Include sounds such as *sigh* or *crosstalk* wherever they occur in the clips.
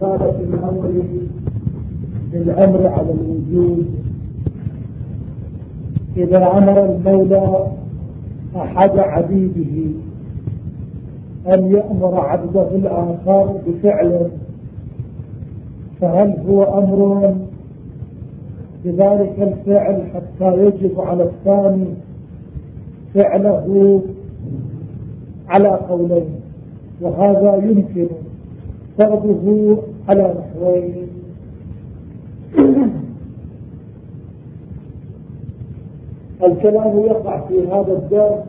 قال في الأمر بالأمر على الوجود. إذا أمر المولى أحد عبيده أن يأمر عبده الآخر بفعله فهل هو أمر بذلك الفعل حتى يجب على الثاني فعله على قولين؟ وهذا يمكن. فرضه على نحوين. *clears throat* الكلام يقع في هذا الدرس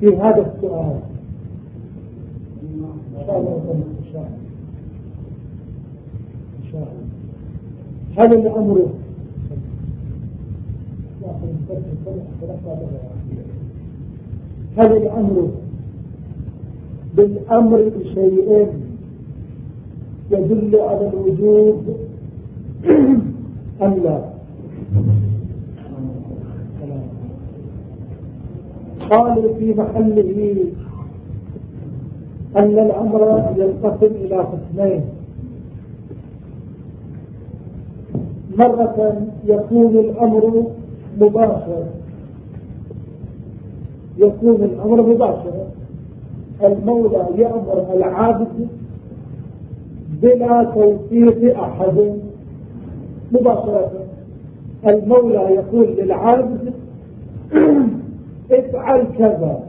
في هذا السؤال. إن شاء الله إن شاء الله. هل الأمر هل الأمر بالأمر بشيء يدل على الوجود أم لا؟ قالوا في محله أن الأمر ينقسم إلى قسمين. مرة يكون الأمر مباشر. يكون الأمر مباشر. المولى يأمر العابد بلا توفيق أحد. مباشرة المولى يقول للعابد افعل كذا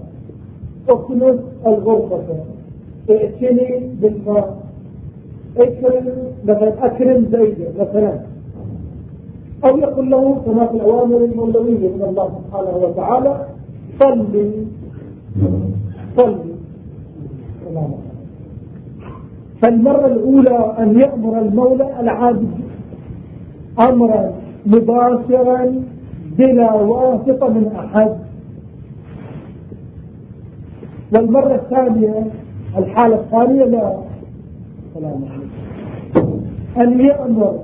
اكنس الغرفة ائتني بالماء. اكرم مثلا اكرم زيدا مثلا. أو يقول له كما في الأوامر المولوية من الله سبحانه وتعالى صلي. صلي. فالمرة الأولى أن يأمر المولى العابد. أمرا مباشرا بلا واسطة من أحد. والمرة الثانية الحالة الثانية لا. سلام عليكم. أن يأمر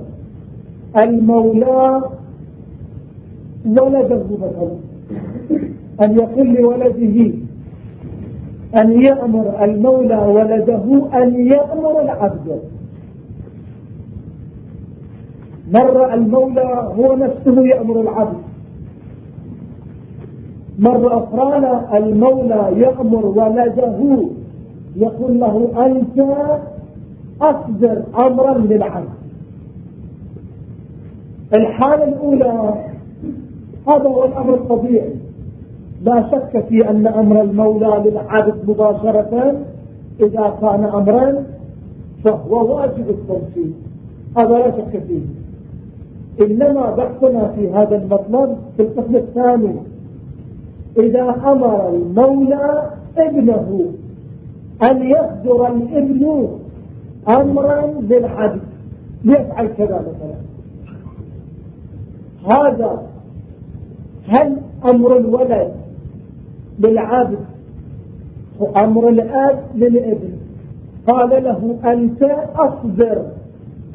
المولى ولده مثلا أن يقول لولده أن يأمر المولى ولده أن يأمر العبد. مرة المولى هو نفسه يأمر العبد. مرة أخرى المولى يأمر ولده. يقول له أنت أصدر أمرا للعبد. الحالة الأولى هذا هو الأمر الطبيعي. لا شك في أن أمر المولى للعبد مباشرة إذا كان أمرا فهو واجب التنفيذ هذا لا شك فيه. إنما بحثنا في هذا المطلب في القسم الثاني. إذا أمر المولى ابنه أن يصدر الابن أمرا للعبد. ليفعل كذا مثلا. هذا هل أمر الولد للعبد. وأمر الأب للابن. قال له أنت أصدر.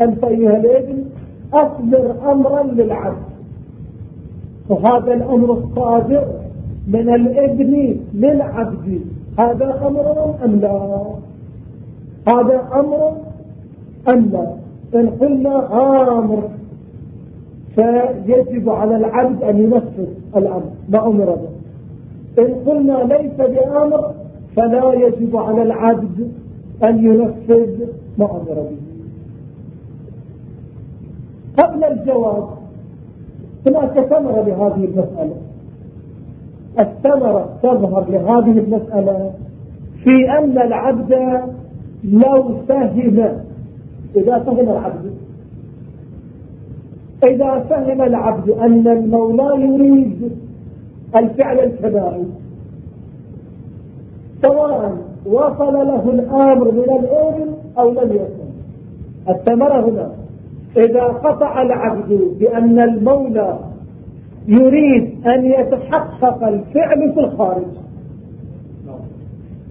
أنت أيها الابن أصدر أمرا للعبد. وهذا الأمر الصادر من الابن للعبد. هذا أمر أم لا؟ هذا أمر أم لا؟ إن قلنا آمر فيجب على العبد أن ينفذ الأمر. ما أمر به إن قلنا ليس بأمر فلا يجب على العبد أن ينفذ ما أمر به. قبل الجواب هناك ثمرة لهذه المسألة. الثمرة تظهر لهذه المسألة في أن العبد لو فهم إذا فهم العبد إذا فهم العبد أن المولى يريد الفعل الكبائي سواء وصل له الأمر من الأذن أو لم يكن الثمرة هنا إذا قطع العبد بأن المولى يريد أن يتحقق الفعل في الخارج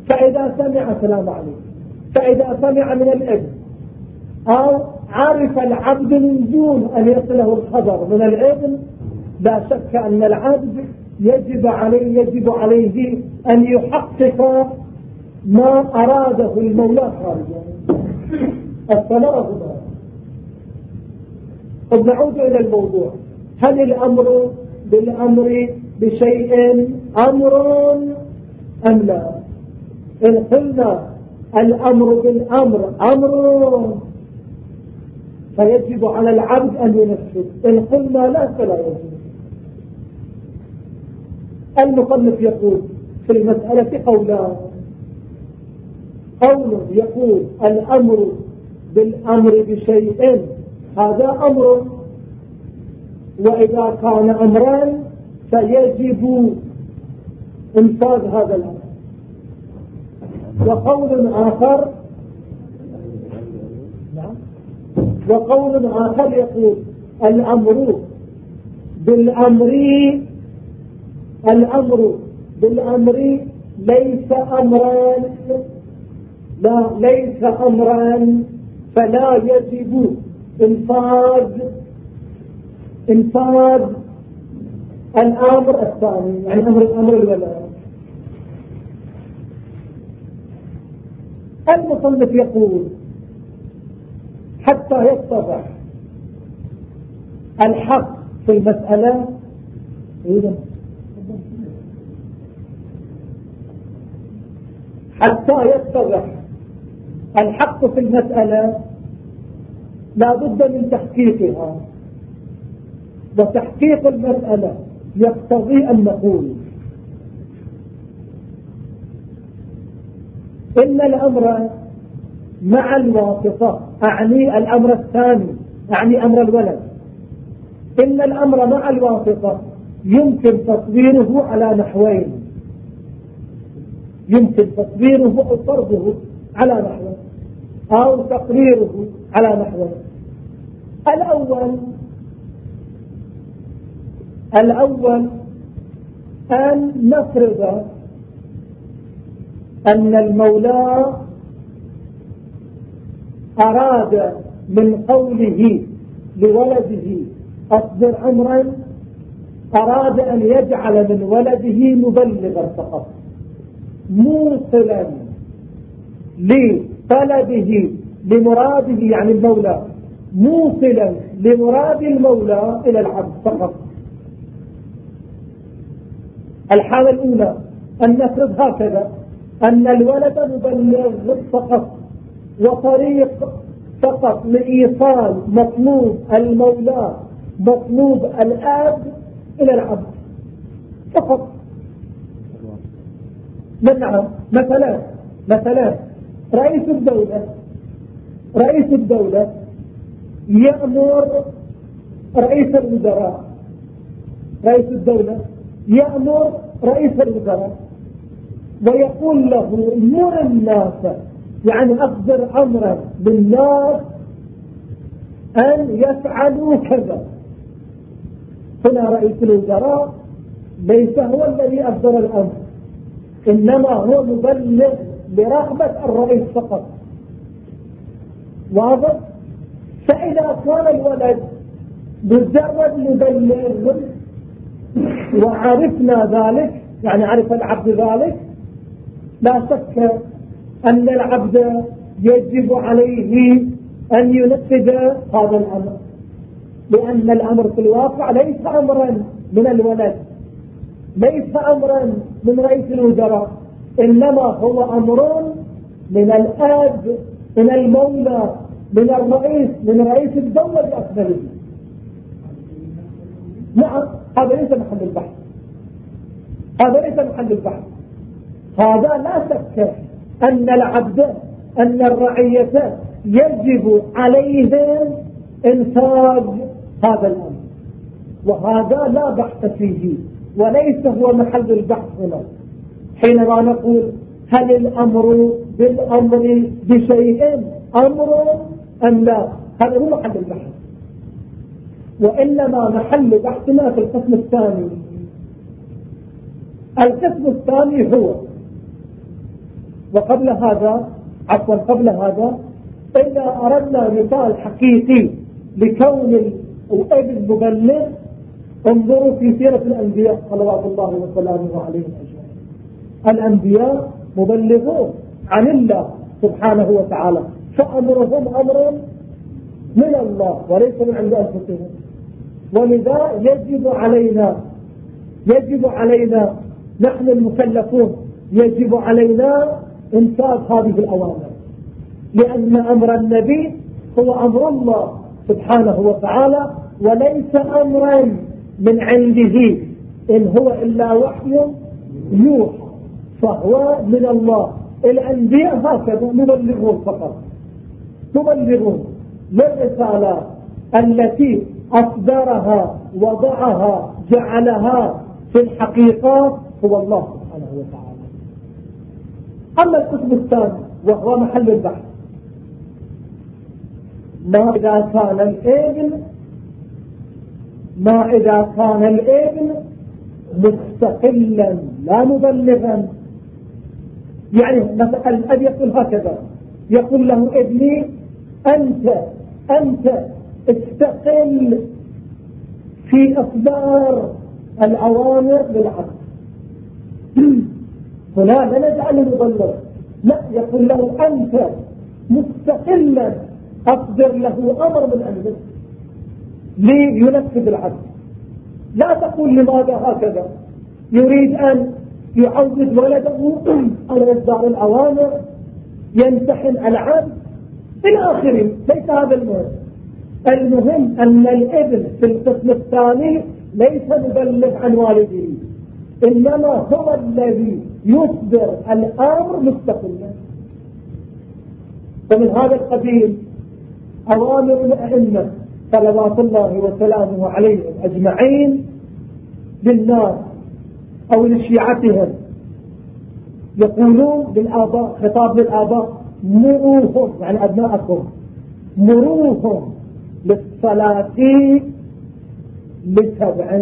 فإذا سمع سلام عليكم فإذا سمع من الابن أو عرف العبد من دون أن يصله الخبر من الابن لا شك أن العبد يجب عليه يجب عليه أن يحقق ما أراده المولى خارجا الثمرة هنا. طب نعود إلى الموضوع. هل الأمر بالأمر بشيء أمر أم لا؟ إن قلنا الأمر بالأمر أمر فيجب على العبد أن ينفذ. إن قلنا لا فلا يجب. المصنف يقول في المسألة قولان قول يقول الأمر بالأمر بشيء هذا أمر. وإذا كان أمرا فيجب إنفاذ هذا الأمر. وقول آخر وقول آخر يقول الأمر بالأمر الأمر بالأمر ليس أمرا لا ليس أمرا فلا يجب إنفاذ إنفاذ الأمر الثاني يعني أمر الأمر الولاء المصنف يقول حتى يتضح الحق في المسألة. حتى يتضح الحق في المسألة لا بد من تحقيقها. وتحقيق المسألة يقتضي أن نقول إن الأمر مع الواسطة أعني الأمر الثاني أعني أمر الولد. إن الأمر مع الواسطة يمكن تصويره على نحوين. يمكن تصويره أو فرضه على نحوين أو تقريره على نحوين الأول الأول أن نفرض أن المولى أراد من قوله لولده أصبر عمرا أراد أن يجعل من ولده مبلغا فقط. موصلا لطلبه لمراده يعني المولى موصلا لمراد المولى إلى العبد فقط. الحالة الأولى أن نفرض هكذا أن الولد مبلغ فقط وطريق فقط لإيصال مطلوب المولى مطلوب الآب إلى العبد فقط. نعم مثلا مثلا رئيس الدولة رئيس الدولة يأمر رئيس الوزراء. رئيس الدولة يأمر رئيس الوزراء ويقول له مر الناس يعني أصدر أمرا بالناس أن يفعلوا كذا. هنا رئيس الوزراء ليس هو الذي أصدر الأمر. إنما هو مبلغ برغبة الرئيس فقط. واضح؟ فإذا كان الولد مجرد مبلغ وعرفنا ذلك يعني عرف العبد ذلك لا شك أن العبد يجب عليه أن ينفذ هذا الأمر. لأن الأمر في الواقع ليس أمرا من الولد. ليس أمرا من رئيس الوزراء إنما هو أمر من الآب من المولى من الرئيس من رئيس الدولة بأكمله نعم هذا ليس محل البحث. هذا ليس محل البحث. هذا لا شك أن العبد أن الرعية يجب عليهم إنتاج هذا الأمر. وهذا لا بحث فيه. وليس هو محل البحث هنا. حينما نقول هل الأمر بالأمر بشيء أمر أم لا؟ هذا هو محل البحث. وإنما محل بحثنا في القسم الثاني. القسم الثاني هو وقبل هذا عفوا قبل هذا إذا أردنا مثال حقيقي لكون الإبن مبلغ انظروا في سيرة الأنبياء صلوات الله وسلامه عليهم أجمعين. الأنبياء مبلغون عن الله سبحانه وتعالى فأمرهم أمر من الله وليس من عند أنفسهم. ولذا يجب علينا يجب علينا نحن المكلفون يجب علينا إنفاذ هذه الأوامر. لأن أمر النبي هو أمر الله سبحانه وتعالى وليس أمرا من عنده. إن هو إلا وحي يوحى فهو من الله. الأنبياء هكذا مبلغون فقط. مبلغون للرسالة التي أصدرها وضعها جعلها في الحقيقة هو الله سبحانه وتعالى. أما القسم الثاني وهو محل البحث. ما إذا كان الابن ما إذا كان الإبن مستقلا لا مبلغا. يعني مثلا الأب يقول هكذا يقول له ابني أنت أنت استقل في إصدار الأوامر للعبد هنا لا نجعله مبلغ لا يقول له أنت مستقلا أصدر له أمر من أمرك لينفذ العبد لا تقول لماذا هكذا. يريد أن يعود ولده *clears throat* على إصدار الأوامر يمتحن العبد إلى آخره ليس هذا المهم. المهم أن الابن في القسم الثاني ليس مبلغ عن والده. إنما هو الذي يصدر الأمر مستقلا. فمن هذا القبيل أوامر الأئمة صلوات الله وسلامه عليهم أجمعين للناس أو لشيعتهم. يقولون للآباء خطاب للآباء مروهم يعني أبناءكم مروهم للصلاة لسبع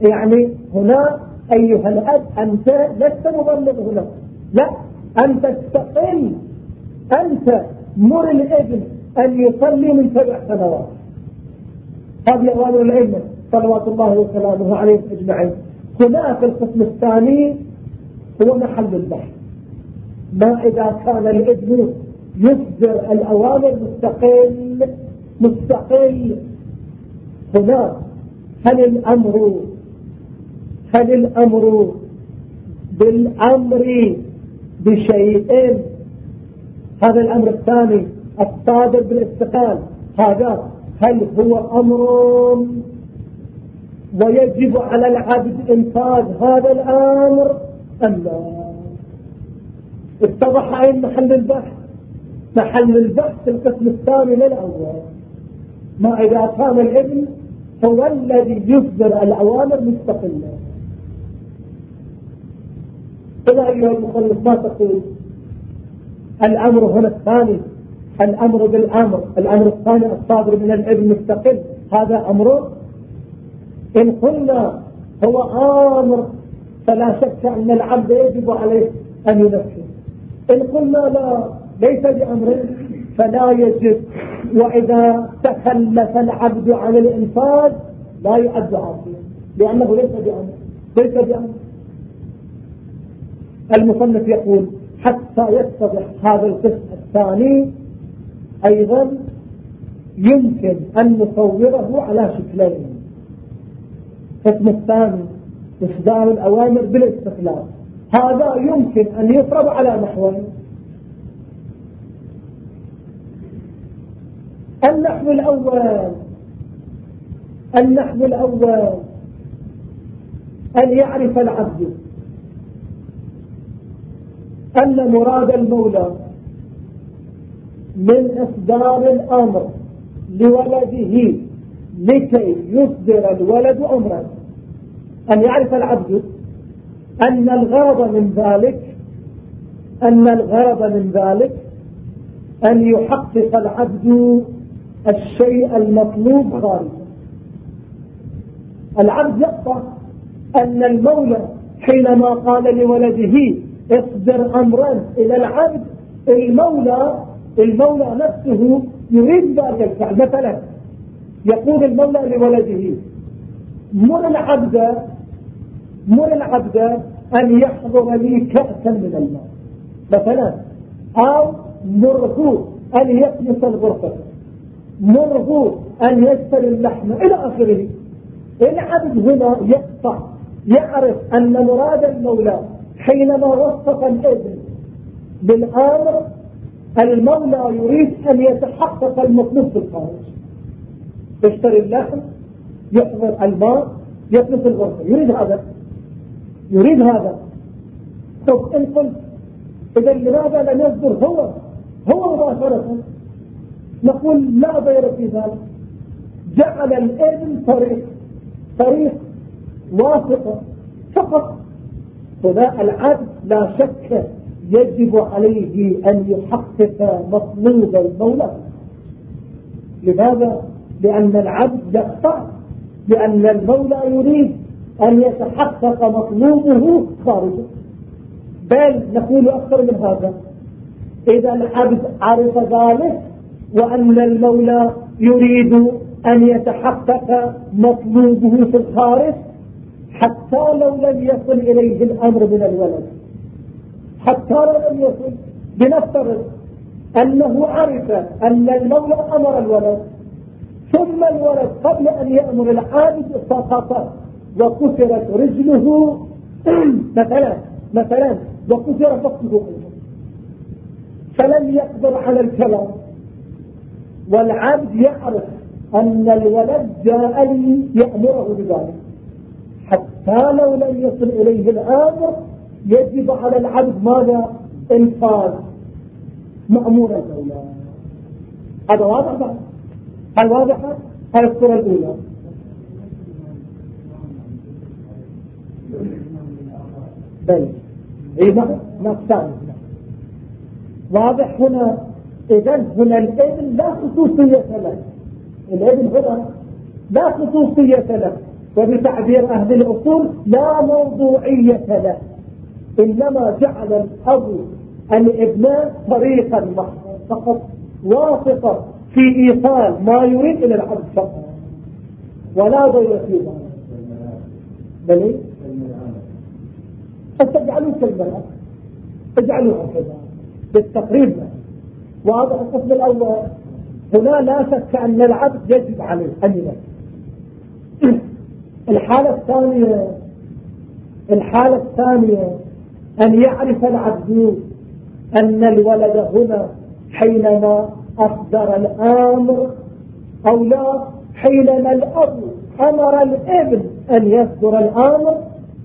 يعني هنا أيها الأب أنت لست مبلغ هنا لا أنت تستقل أنت مر الابن أن يصلي من سبع سنوات. هذه أوامر الأئمة صلوات الله وسلامه عليهم أجمعين. هنا في القسم الثاني هو محل البحث. ما إذا كان الابن يصدر الأوامر مستقل مستقل هنا هل الأمر هل الأمر بالأمر بشيء؟ هذا الأمر الثاني. الصادر بالاستقلال. هذا هل هو أمر ويجب على العبد إنفاذ هذا الأمر أم لا؟ اتضح أين محل البحث؟ محل البحث القسم الثاني للأول. ما إذا كان الابن هو الذي يصدر الأوامر مستقلة. إذا أيها المخلص ما تقول؟ الأمر هنا الثاني. الأمر بالأمر الأمر الثاني الصادر من الابن مستقل هذا أمر. إن قلنا هو آمر فلا شك أن العبد يجب عليه أن ينفذ إن قلنا لا ليس بأمر فلا يجب. وإذا تخلف العبد عن الإنفاذ لا يعد عاصيا. لأنه ليس بأمر. ليس بأمر. المصنف يقول حتى يتضح هذا القسم الثاني أيضا يمكن أن نصوره على شكلين. القسم الثاني إصدار الأوامر بالاستقلال هذا يمكن أن يفرض على نحوين. النحو الأول النحو الأول أن يعرف العبد أن مراد المولى من إصدار الأمر لولده لكي يصدر الولد أمرا أن يعرف العبد أن الغرض من ذلك أن الغرض من ذلك أن يحقق العبد الشيء المطلوب خارجا العبد يقطع أن المولى حينما قال لولده اصدر أمرا إلى العبد المولى المولى نفسه يريد ذلك الفعل مثلا يقول المولى لولده مر العبد مر العبد أن يحضر لي كأسا من الماء؟ مثلا. أو مره أن يكنس الغرفة. مره أن يشتري اللحم. إلى آخره. العبد هنا يقطع يعرف أن مراد المولى حينما وصف الابن بالآمر المولى يريد أن يتحقق المطلوب في الخارج؟ يشتري اللحم يحضر الماء يكنس الغرفة. يريد هذا؟ يريد هذا. طب إن قلت إذا لماذا لم يصدر هو؟ هو مباشرة. نقول لا ضير في ذلك. جعل الإبن طريق طريق واثقة فقط. هنا العبد لا شك يجب عليه أن يحقق مطلوب المولى. لماذا؟ لأن العبد يقطع لأن المولى يريد أن يتحقق مطلوبه خارجه. بل نقول أكثر من هذا. إذا العبد عرف ذلك وأن المولى يريد أن يتحقق مطلوبه في الخارج حتى لو لم يصل إليه الأمر من الولد. حتى لو لم يصل بنفترض أنه عرف أن المولى أمر الولد ثم الولد قبل أن يأمر العابد سقط وكسرت رجله. *clears throat* مثلا مثلا وكسر فقده فلم يقدر على الكلام. والعبد يعرف أن الولد جاء لي يأمره بذلك. حتى لو لم يصل إليه الأمر يجب على العبد ماذا؟ إنفاذ. مأمور الأولى هذا واضح بعد هل واضحة هذه الصورة الأولى؟ بل. اي نعم نعم واضح هنا. اذا هنا الابن لا خصوصية له. الابن هنا لا خصوصية له. وبتعبير أهل الأصول لا موضوعية له. إنما جعل الاب الإبناء طريقا فقط واسطة في إيصال ما يريد إلى العبد فقط. ولا ضير في ذلك بل فتجعلوا كالمرأة اجعلوها كذا بالتقريب. واضح القسم الأول. هنا لا شك أن العبد يجب عليه أن ينفذ *clears throat* الحالة الثانية الحالة الثانية. أن يعرف العبد أن الولد هنا حينما أصدر الأمر أو لا حينما الأب أمر الابن أن يصدر الأمر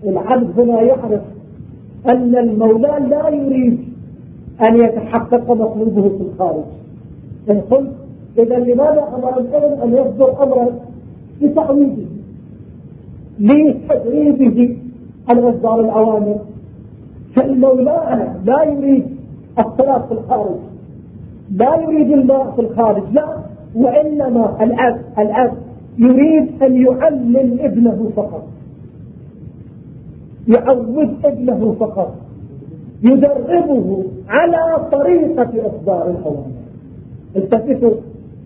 العبد هنا يعرف أن المولى لا يريد أن يتحقق مطلوبه في الخارج. إن قلت إذا لماذا أمر الابن أن يصدر أمرا لتعويضه لتدريبه على إصدار الأوامر؟ فالمولى لا يريد الصلاة في الخارج. لا يريد الماء في الخارج لا. وإنما الأب الأب يريد أن يعلم ابنه فقط. يعود ابنه فقط. يدربه على طريقة إصدار الأوامر التفتوا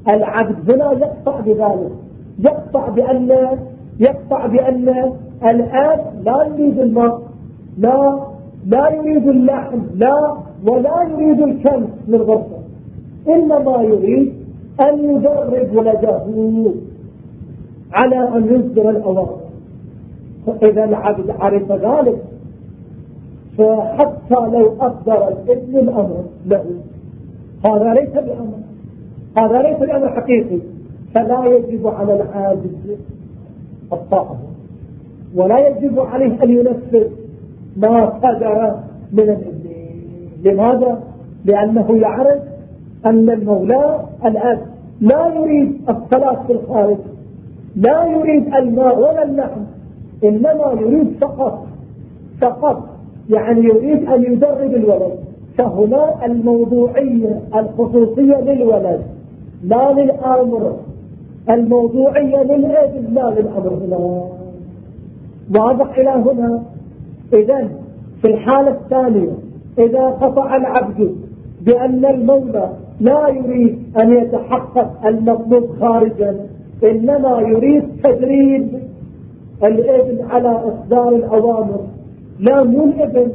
العبد هنا يقطع بذلك. يقطع بأن يقطع بأن الآب لا يريد الماء لا لا يريد اللحم لا ولا يريد الكنز للغرفة إنما يريد أن يدرب ولده على أن يصدر الأوامر فإذا العبد عرف ذلك فحتى لو أصدر الابن الأمر له هذا ليس بأمر. هذا ليس بأمر حقيقي. فلا يجب على العابد الطاعة ولا يجب عليه أن ينفذ. ما قدر من الابن لماذا؟ لأنه يعرف أن المولى الآن لا يريد الصلاة في الخارج لا يريد الماء ولا اللحم إنما يريد فقط فقط يعني يريد أن يدرب الولد. فهنا الموضوعية الخصوصية للولد لا للأمر. الموضوعية للابن لا للأمر واضح إلى هنا؟ إذا في الحالة الثانية إذا قطع العبد بأن المولى لا يريد أن يتحقق المطلوب خارجا إنما يريد تدريب الإبن على إصدار الأوامر. لا مو الإبن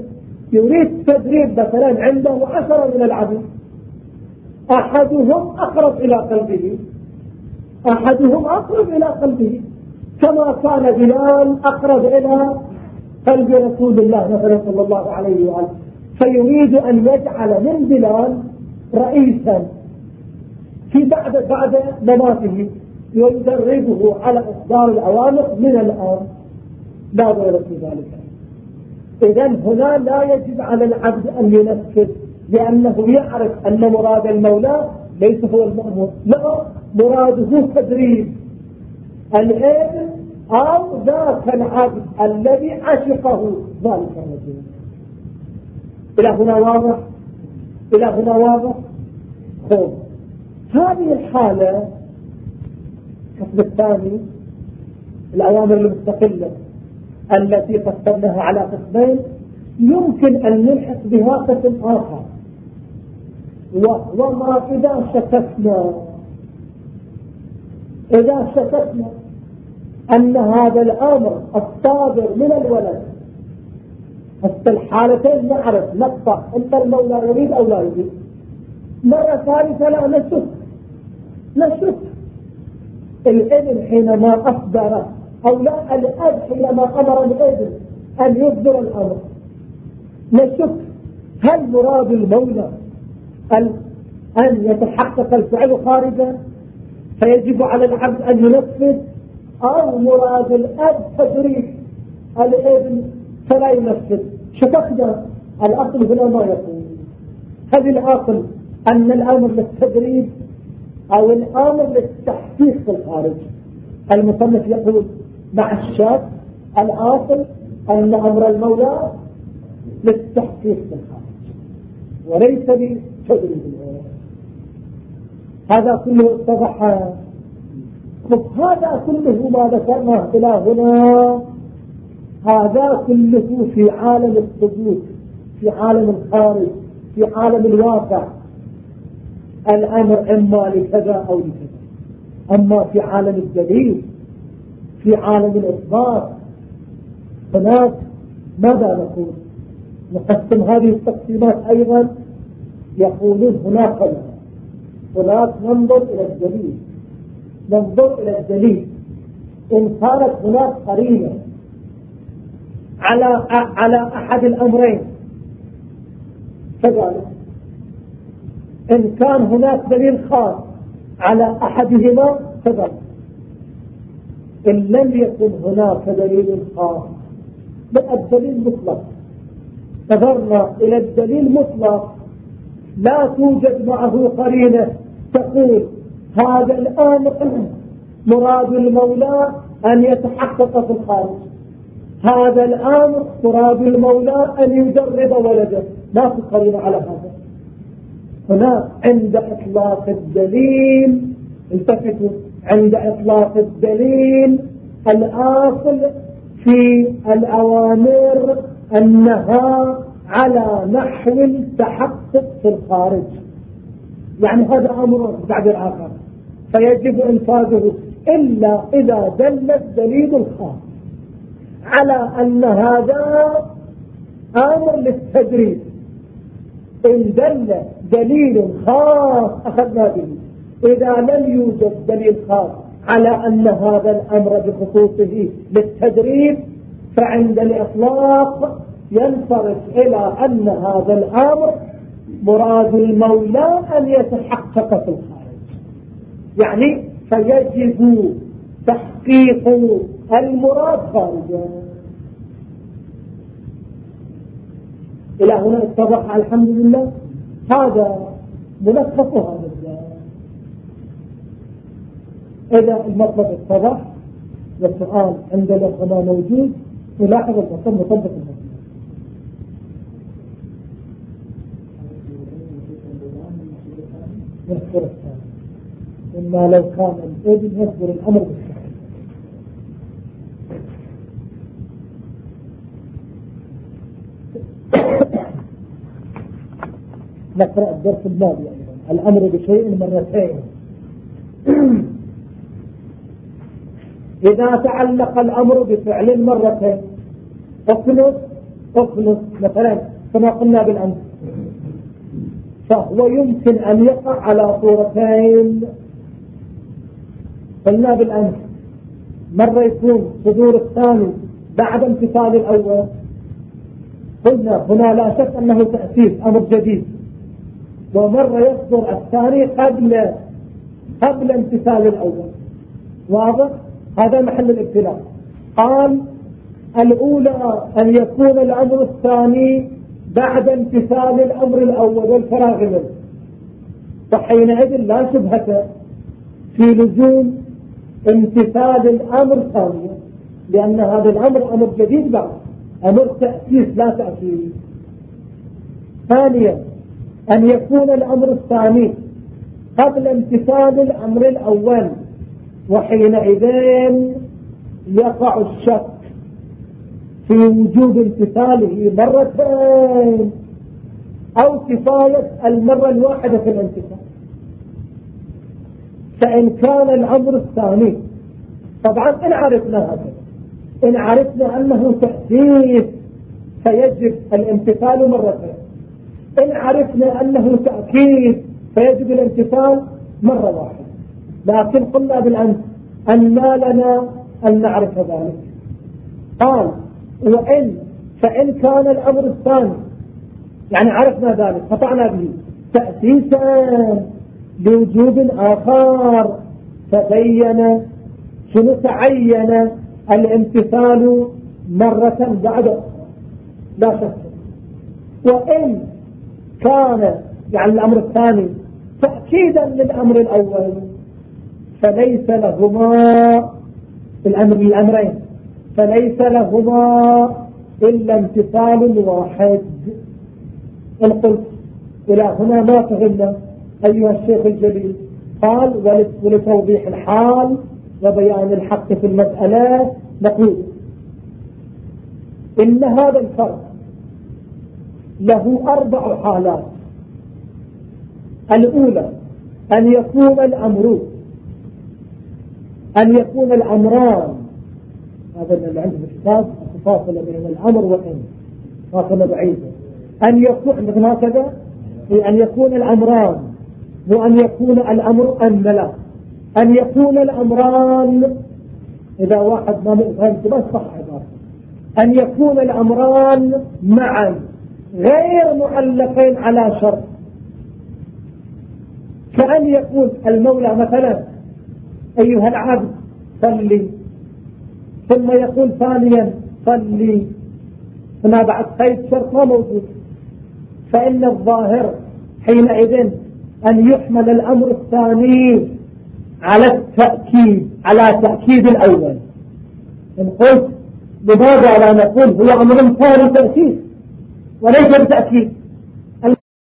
يريد تدريب مثلا عنده عشرة من العبيد أحدهم أقرب إلى قلبه أحدهم أقرب إلى قلبه. كما كان بلال أقرب إلى قلب رسول الله مثلا صلى الله عليه وآله فيريد أن يجعل من بلال رئيسا في بعد بعد مماته ويدربه على إصدار الأوامر من الآن؟ لا غير في ذلك. إذا هنا لا يجب على العبد أن ينفذ لأنه يعرف أن مراد المولى ليس هو المأمور. لا مراده تدريب. الابن أو ذاك العبد الذي عشقه ذلك الرجل. إلى هنا واضح؟ إلى هنا واضح؟ خب هذه الحالة القسم الثاني الأوامر المستقلة التي قسمناها على قسمين يمكن أن نلحق بها قسم آخر. وما إذا شككنا؟ إذا شككنا أن هذا الأمر الصادر من الولد. في الحالتين نعرف. نقطع أنت المولى يريد أو لا يريد مرة ثالثة لا نشك نشك الابن حينما أصدر أو لا الأب حينما أمر الابن أن يصدر الأمر. نشك هل مراد المولى أن يتحقق الفعل خارجا؟ فيجب على العبد أن ينفذ أو مراد الأب تدريب الابن فلا ينفذ شككنا الأصل هنا ما يقول. هذه الأصل أن الأمر للتدريب أو الأمر للتحقيق في الخارج. المصنف يقول مع الشك الأصل أن أمر المولى للتحقيق في الخارج. وليس لتدريب هذا كله اتضح هذا كله ما ذكرناه إلى هنا. هذا كله في عالم الثبوت في عالم الخارج في عالم الواقع. الأمر إما لكذا أو لكذا. أما في عالم الدليل في عالم الإثبات هناك ماذا نقول؟ نقسم هذه التقسيمات أيضا. يقولون هناك هناك ننظر إلى الدليل. ننظر إلى الدليل. إن كانت هناك قرينة على على أحد الأمرين كذلك إن كان هناك دليل خاص على أحدهما كذلك إن لم يكن هناك دليل خاص. بقى الدليل مطلق. نظرنا إلى الدليل مطلق. لا توجد معه قرينة تقول هذا الأمر مراد المولى أن يتحقق في الخارج. هذا الأمر مراد المولى أن يجرب ولده. لا قرينة على هذا. هنا عند إطلاق الدليل التفتوا عند إطلاق الدليل الآصل في الأوامر أنها على نحو التحقق في الخارج. يعني هذا أمر بعد الآخر. فيجب إنفاذه إلا إذا دل الدليل الخاص على أن هذا أمر للتدريب. إن دل دليل خاص أخذنا به. إذا لم يوجد دليل خاص على أن هذا الأمر بخصوصه للتدريب فعند الإطلاق ينصرف إلى أن هذا الأمر مراد المولى أن يتحقق في الخارج. يعني فيجب تحقيق المراد خارجا. إلى هنا اتضح الحمد لله هذا ملخص هذا إذا المطلب اتضح والسؤال عندنا هنا موجود نلاحظ المطلب مطبق المطلب يذكر الثاني إما لو كان الابن يذكر الأمر بالصحيح. نقرأ الدرس الماضي أيضا. الأمر بشيء مرتين. إذا تعلق الأمر بفعل مرتين اخلص اخلص مثلا كما قلنا بالأمس. فهو يمكن أن يقع على صورتين. قلنا بالأمس مرة يكون صدور الثاني بعد امتثال الأول. قلنا هنا لا شك أنه تأسيس أمر جديد. ومرة يصدر الثاني قبل قبل امتثال الأول. واضح؟ هذا محل الابتلاء. قال الأولى أن يكون الأمر الثاني بعد امتثال الأمر الأول والفراغ منه. فحينئذ لا شبهة في لزوم امتثال الأمر ثانيا لأن هذا الأمر أمر جديد بعد. أمر تأسيس لا تأسيس ثانيا أن يكون الأمر الثاني قبل امتثال الأمر الأول وحينئذ يقع الشك في وجوب امتثاله مرتين أو كفاية المرة الواحدة في الامتثال. فإن كان الأمر الثاني طبعا إن عرفنا هذا إن عرفنا أنه تأسيس فيجب الامتثال مرتين إن عرفنا أنه تأكيد فيجب الامتثال مرة واحدة. لكن قلنا بالأمس أن ما لنا أن نعرف ذلك. قال وإن فإن كان الأمر الثاني يعني عرفنا ذلك قطعنا به تأسيسا لوجوب آخر تبين شنو تعين الامتثال مرة بعد لا شك. وإن كان يعني الأمر الثاني تأكيدا للأمر الأول فليس لهما الأمر الأمرين. فليس لهما إلا امتثال واحد. قلت إلى هنا ما فهمنا. أيها الشيخ الجليل قال ولتوضيح الحال وبيان الحق في المسألة نقول إن هذا الفرق له أربع حالات. الأولى أن يكون الأمر أن يكون الأمران. هذا اللي عنده الكتاب فاصلة بين الأمر والإن فاصلة بعيدة أن يكون مثل هكذا أن يكون الأمران. وأن يكون الأمر أن لا. أن يكون الأمران إذا واحد ما فهمت بس صح عبارة. أن يكون الأمران معا غير معلقين على شرط. كأن يقول المولى مثلا أيها العبد صلي. ثم يقول ثانيا صلي. هنا بعد قيد شرط ما موجود. فإن الظاهر حينئذ أن يحمل الأمر الثاني على التأكيد على تأكيد الأول. إن قلت لماذا لا نقول هو أمر ثاني تأكيد وليس بتأكيد.